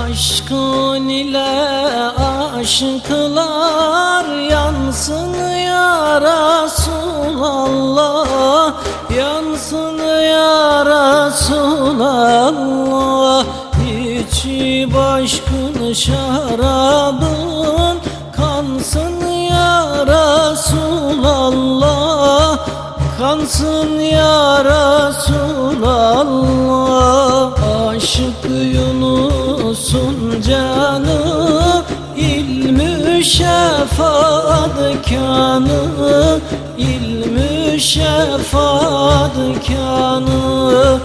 Aşkın ile aşıklar yansın ya Resulallah. Yansın ya Resulallah. İçi başkın şarabın kansın ya Resulallah. Kansın ya Resulallah Yunus'un canı ilmi şefaat kanı ilmi şefaat kanı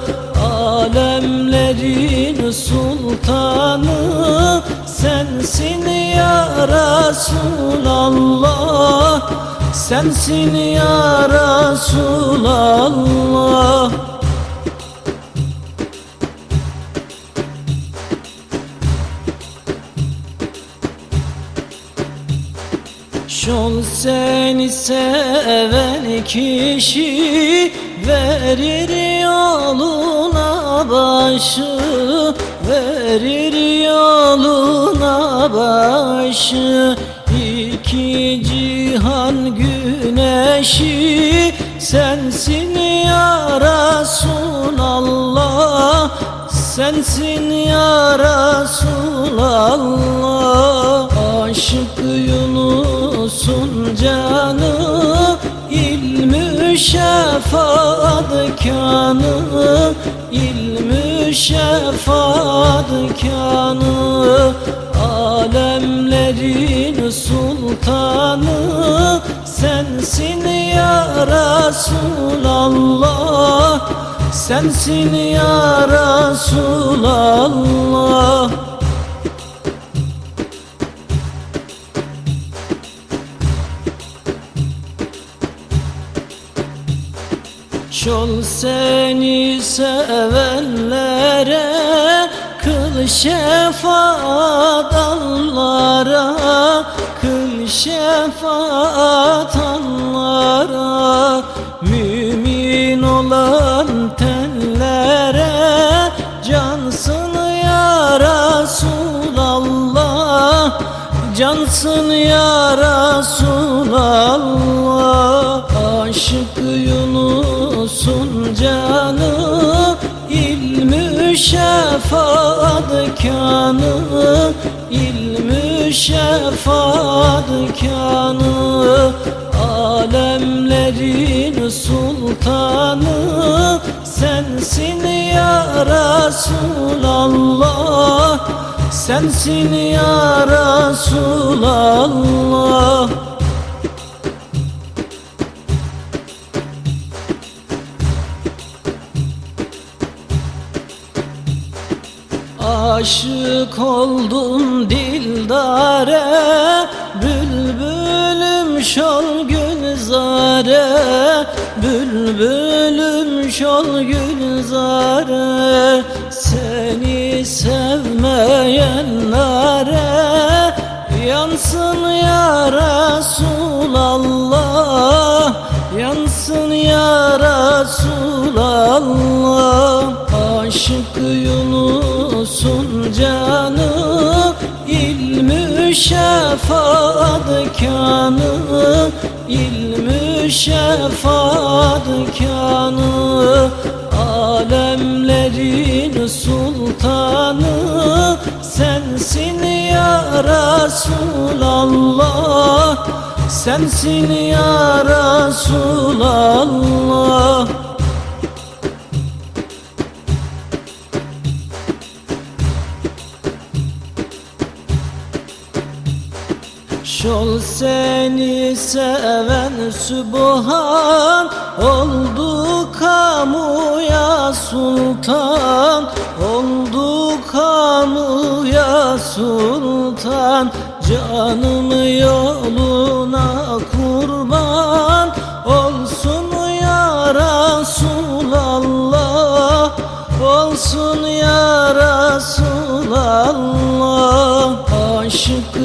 Alemlerin sultanı sensin ya Resulallah. Sensin ya Resulallah Şol seni seven kişi verir yoluna başı Verir yoluna başı. İki cihan güneşi sensin ya Resulallah Sensin ya Resulallah. Aşık Yunus'un canı ilmi şefaat kanı ilmi şefaat kanı Alemlerin sultanı sensin ya Resulallah Sensin ya Resulallah Şol seni sevenlere Kıl şefaat Allah'a Kıl şefaat Allah'a. Mümin olan tenlere Cansın ya Resulallah Cansın ya Resulallah. Aşık Yunus'un canı ilmi şefaat kanı ilmi şefaat kanı Alemlerin sultanı sensin ya Resulallah Sensin ya Resulallah Aşık oldum dildare Bülbülüm şol gülzare Bülbülüm şol gülzare. Seni sevmeyenlere Yansın ya Resulallah Yansın ya Resulallah Aşık Yunus'un şefaat kanı ilmi şefaat kanı Alemlerin sultanı sensin ya Resulallah Sensin ya Resulallah Şol seni seven Sübhan Oldu kamuya sultan Oldu kamuya sultan. Canım yoluna kurban Olsun ya Resulallah Olsun ya Resulallah. Aşık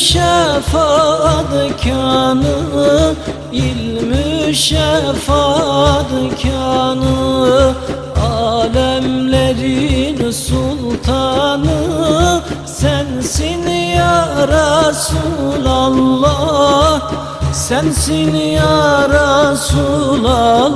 şefaat kanı ilmi şefaat kanı Alemlerin sultanı sensin ya Resulallah Sensin ya Resulallah